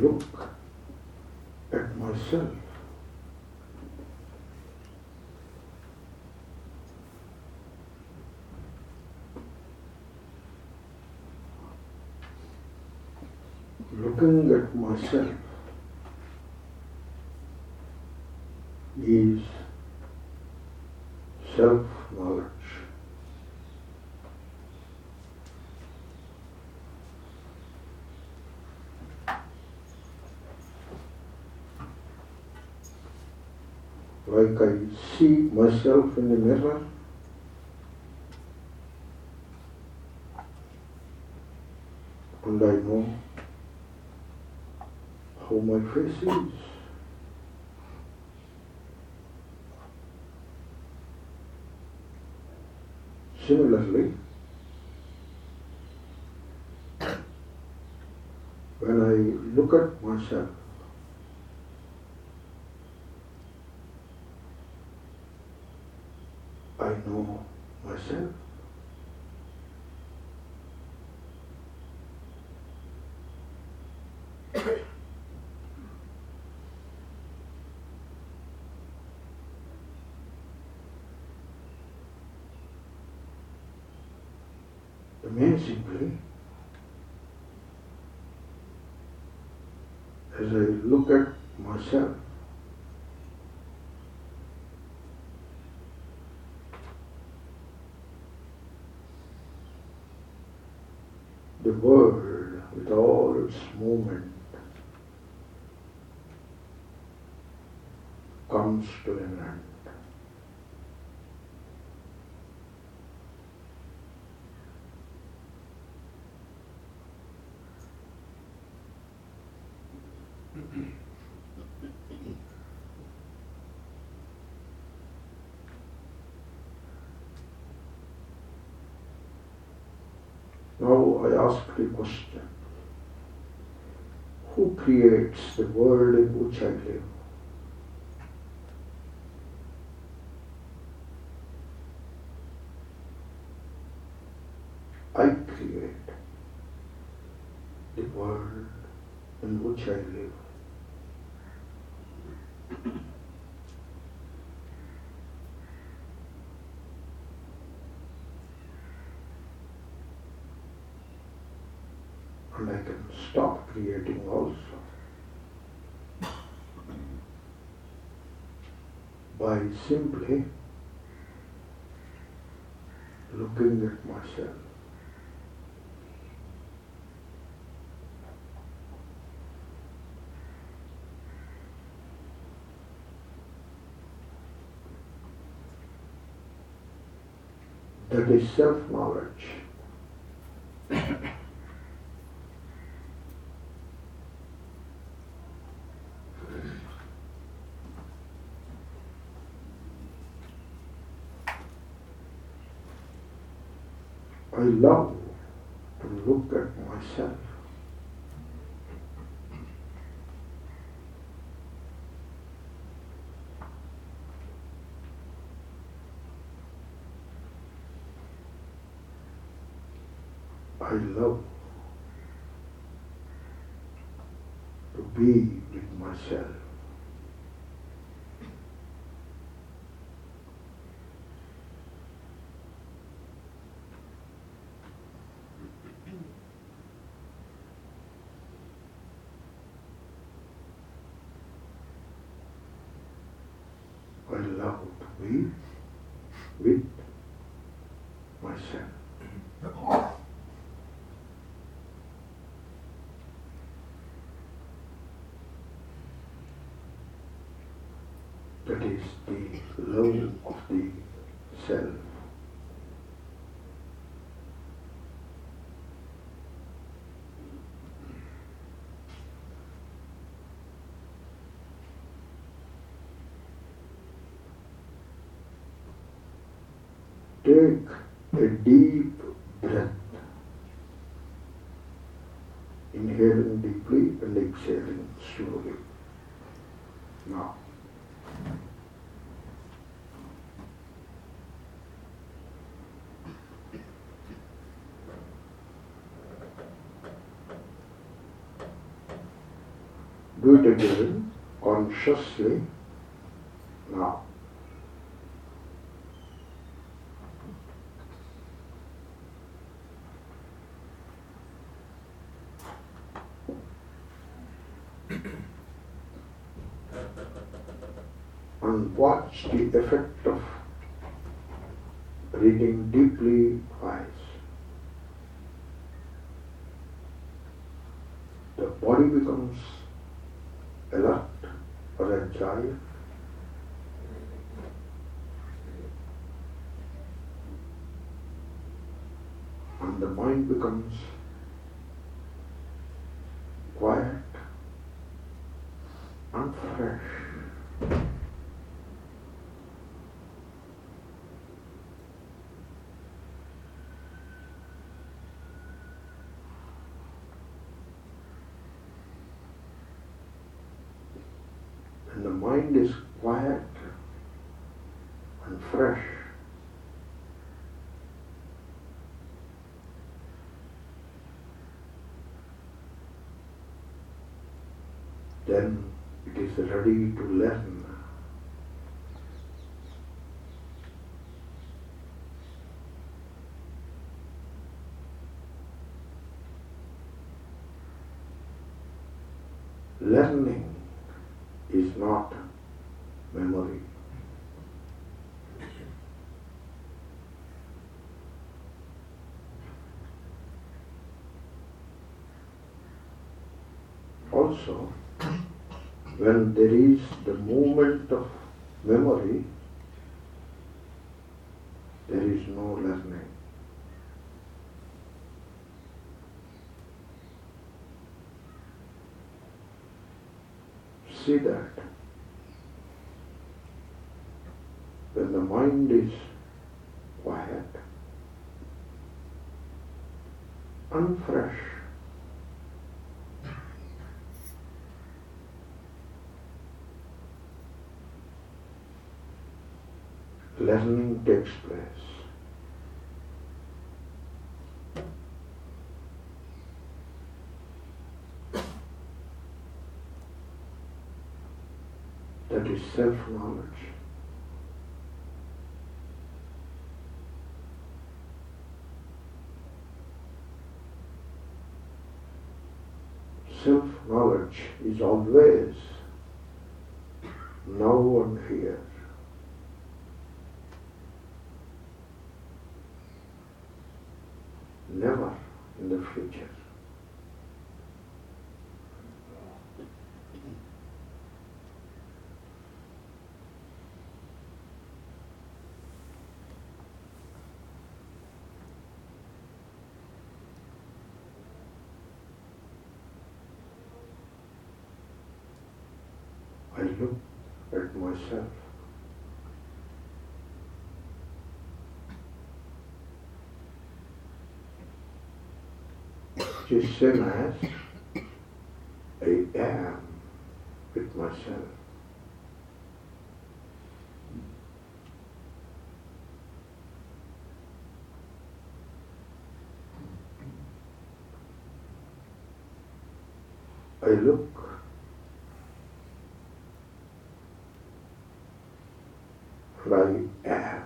look at myself. Looking at myself is self-knowledge. Like I see myself in the mirror, and I know how my face is. Similarly, when I look at myself, I know myself. Amazingly, as I look at myself, the world with all its movement comes to an end. I ask the question Who creates the world in which I live? I create the world in which I live. and I can stop creating also by simply looking at myself. That is self-knowledge. I love to look at myself. I love to be with myself. I love to be with myself. That is the love of the self. Take a deep breath, inhaling deeply and exhaling slowly. Now, Do it again consciously now. and watch the effect of breathing deeply twice. The body becomes alert or agile. And the mind becomes quiet and fresh. and the mind is quiet and fresh. Then it is ready to learn. Learning is not memory. Also, when there is the movement of memory, there is no learning. See that when the mind is quiet and learning takes place. That is self-knowledge. Self-knowledge is always now and here. Never in the future. I look at myself. Just same as I am with myself. I look and I am.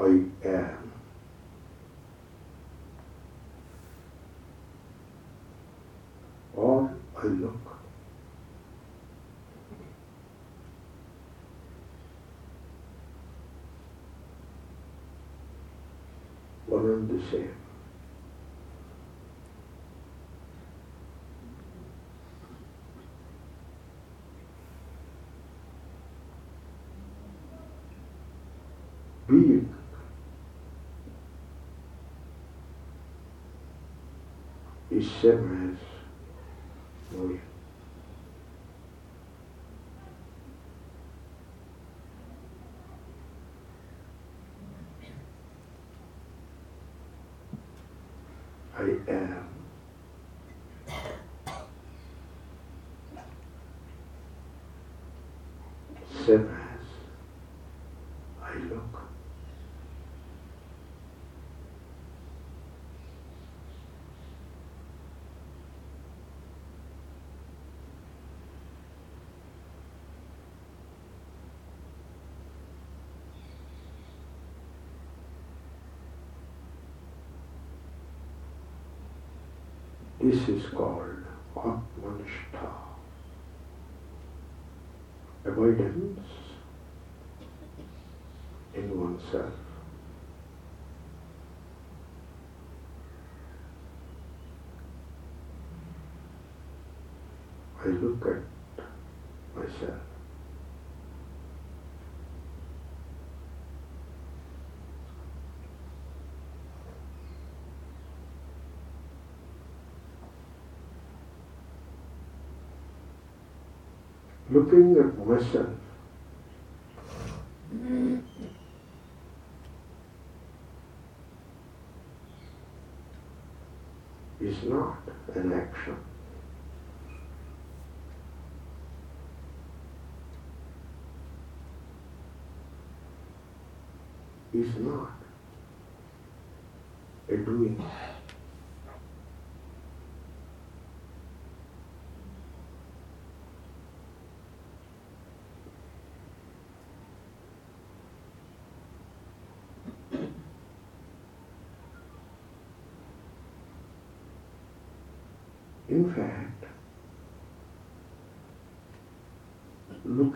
I am. Or I look. One and the same. Is same as. I am. Same as I This is called Atmanistha. Abidance in oneself. I look at myself. Looking at myself is not an action. Is not a doing. In fact,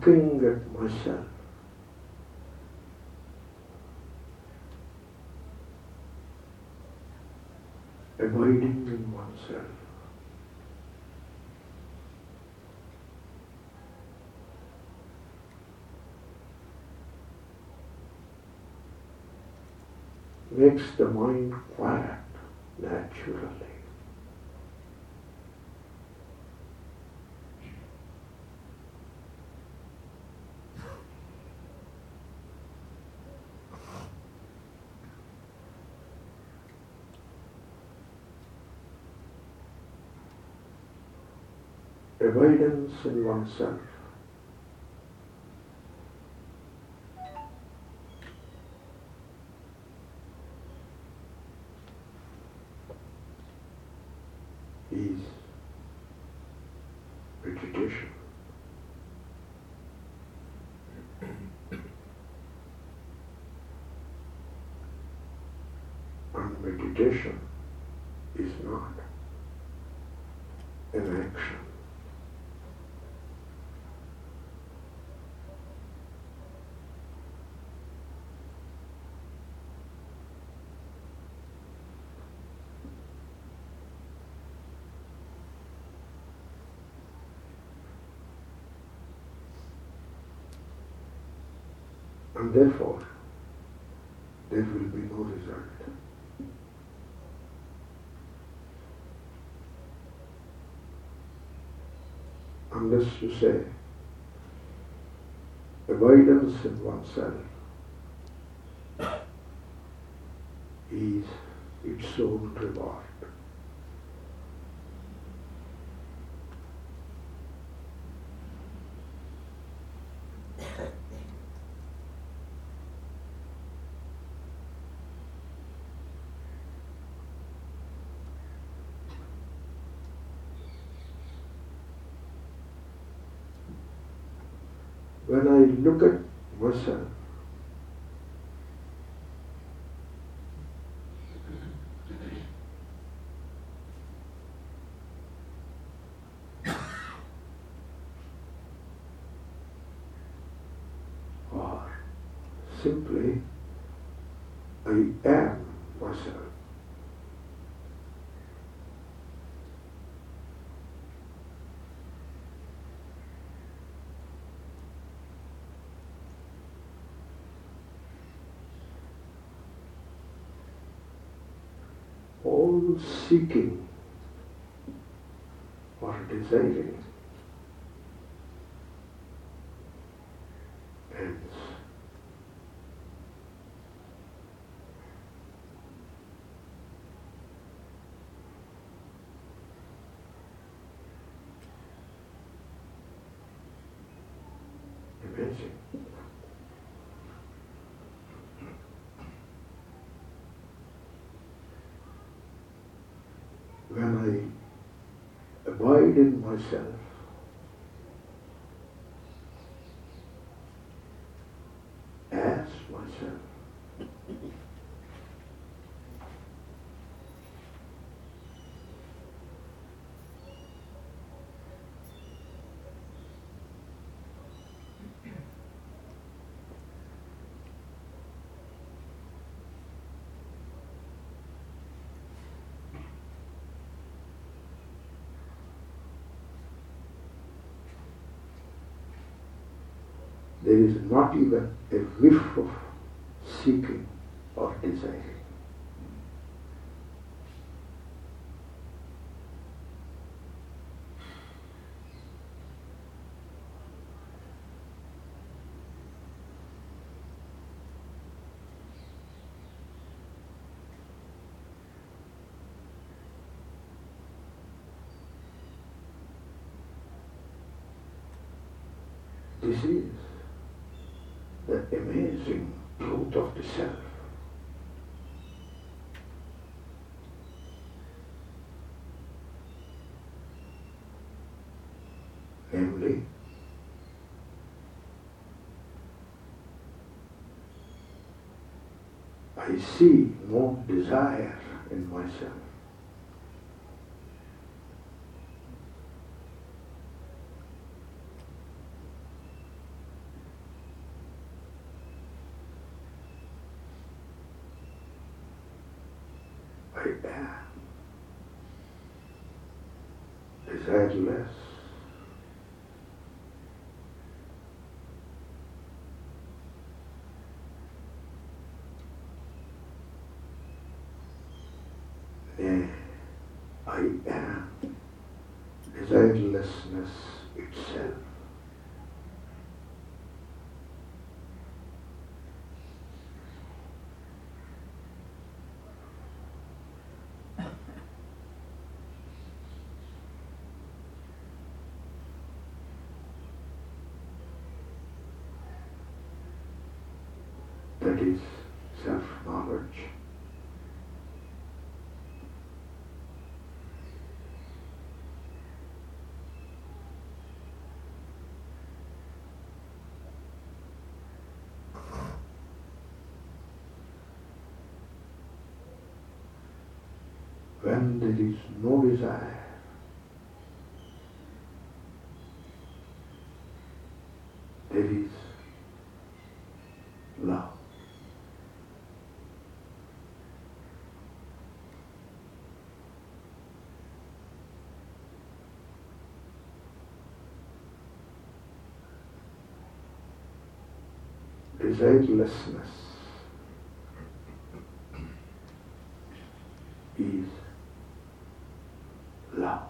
Looking at myself abiding in oneself. Makes the mind quiet naturally. Abidance in oneself. is meditation. And meditation is not an action. And therefore, there will be no result. Unless you say, abidance in oneself is its own reward. when I look at myself, or ah, simply I am myself. all seeking or desiring ends. Amazing. When I abide in myself, as myself, there is not even a whiff of seeking or desiring. This is amazing truth of the self. Namely, I see no desire in myself. Eh, I am desireless. I am desirelessness Is self-knowledge. When there is no desire, there is love. Desirelessness is love.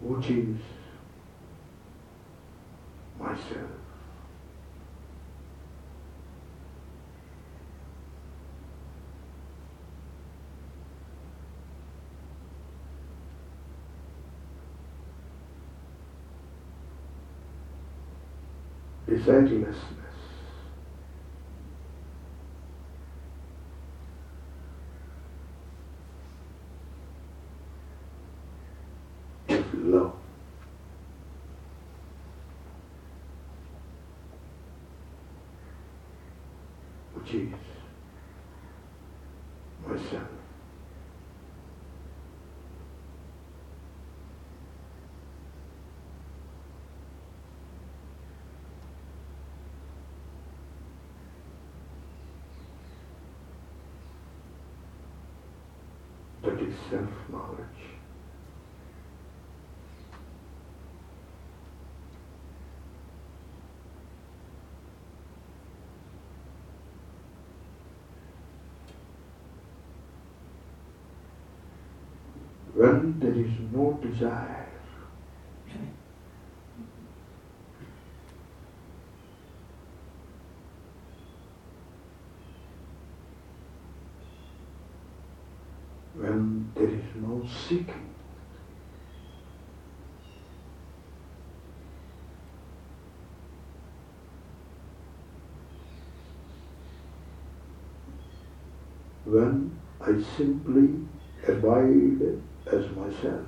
Which is myself. Is love. Which is myself. That is self-knowledge. When there is no desire. When there is no seeking. when I simply abide as myself.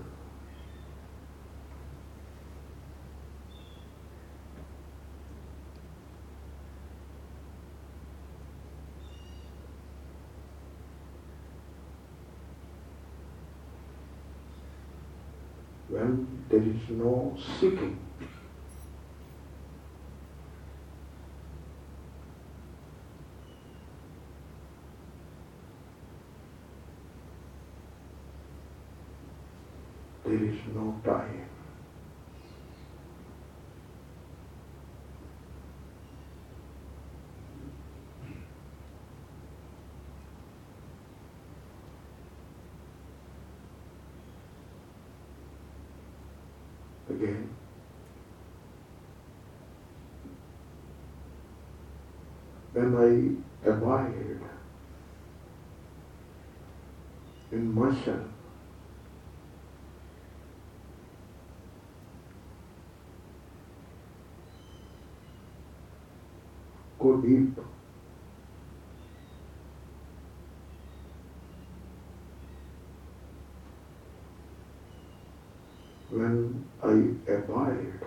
When there is no seeking. There is no time. Again. When I abide in myself, deep. When I abide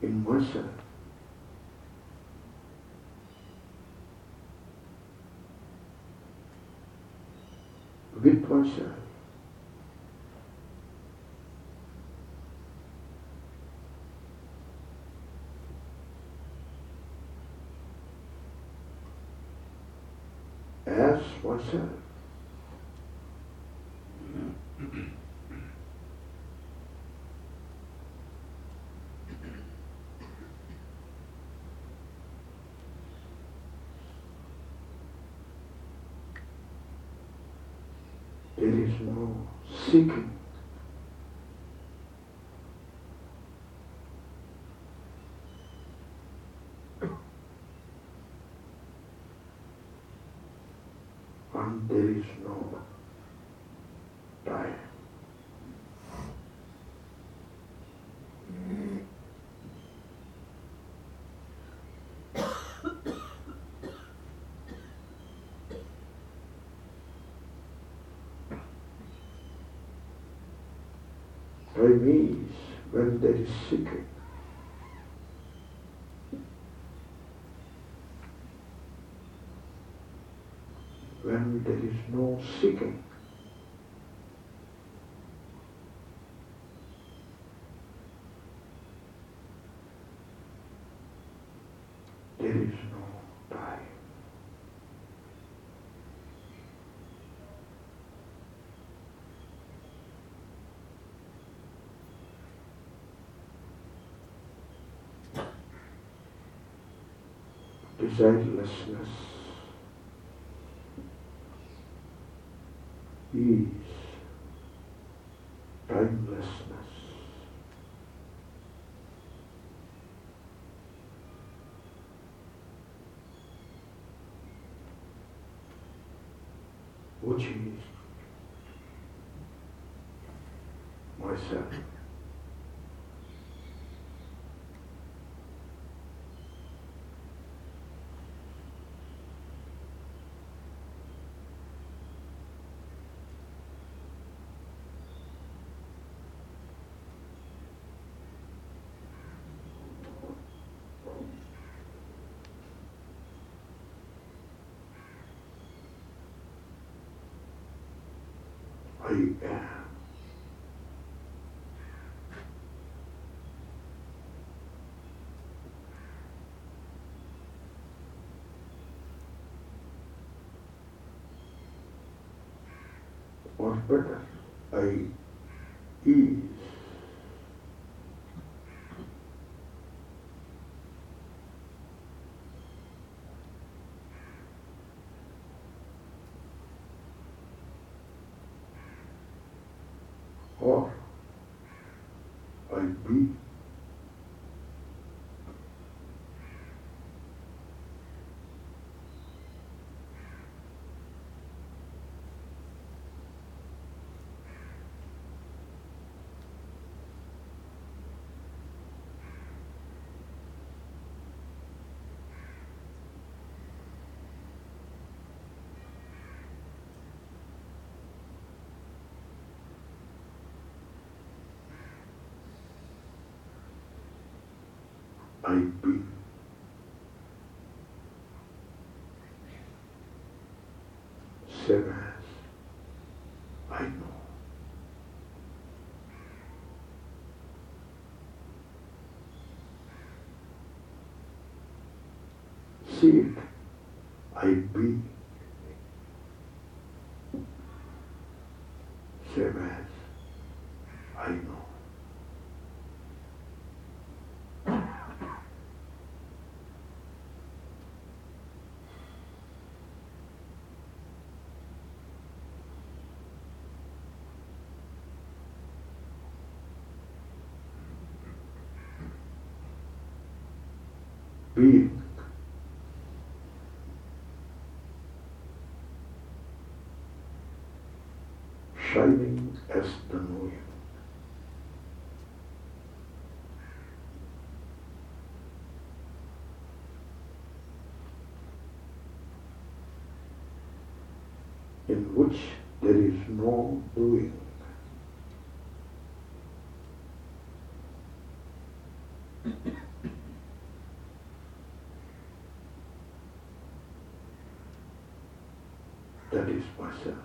in myself, with myself, There is no seeking. And there is no time. Time is when there is seeking. When there is no seeking. There is no time. Desirelessness is timelessness. Which is myself. Am. Or better, I. or I be. I be. Same as I know. See it. I be. Same as I know. being. Knowing. In which there is no doing. That is myself.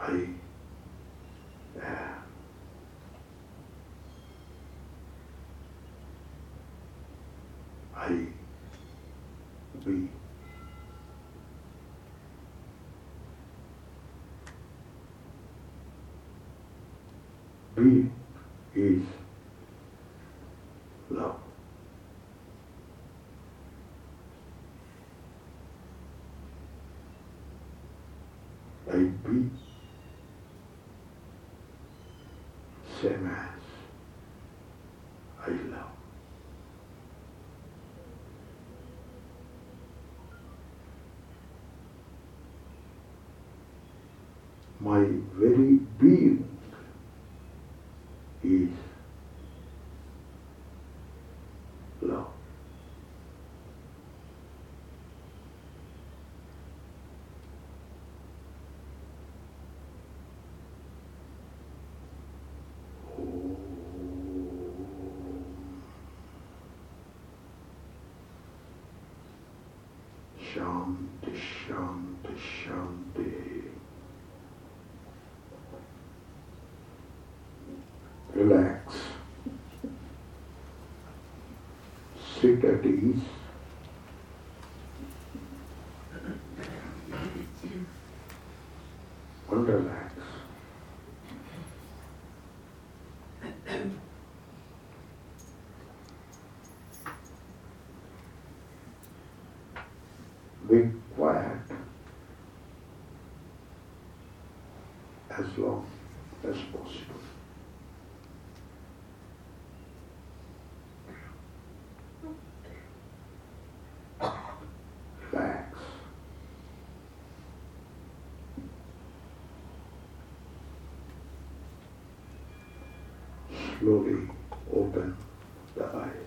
I am. I be. Be is love. I be same as I love. My very being is love. Shanti, Shanti, Shanti. Relax. Sit at ease. Slowly open the eyes.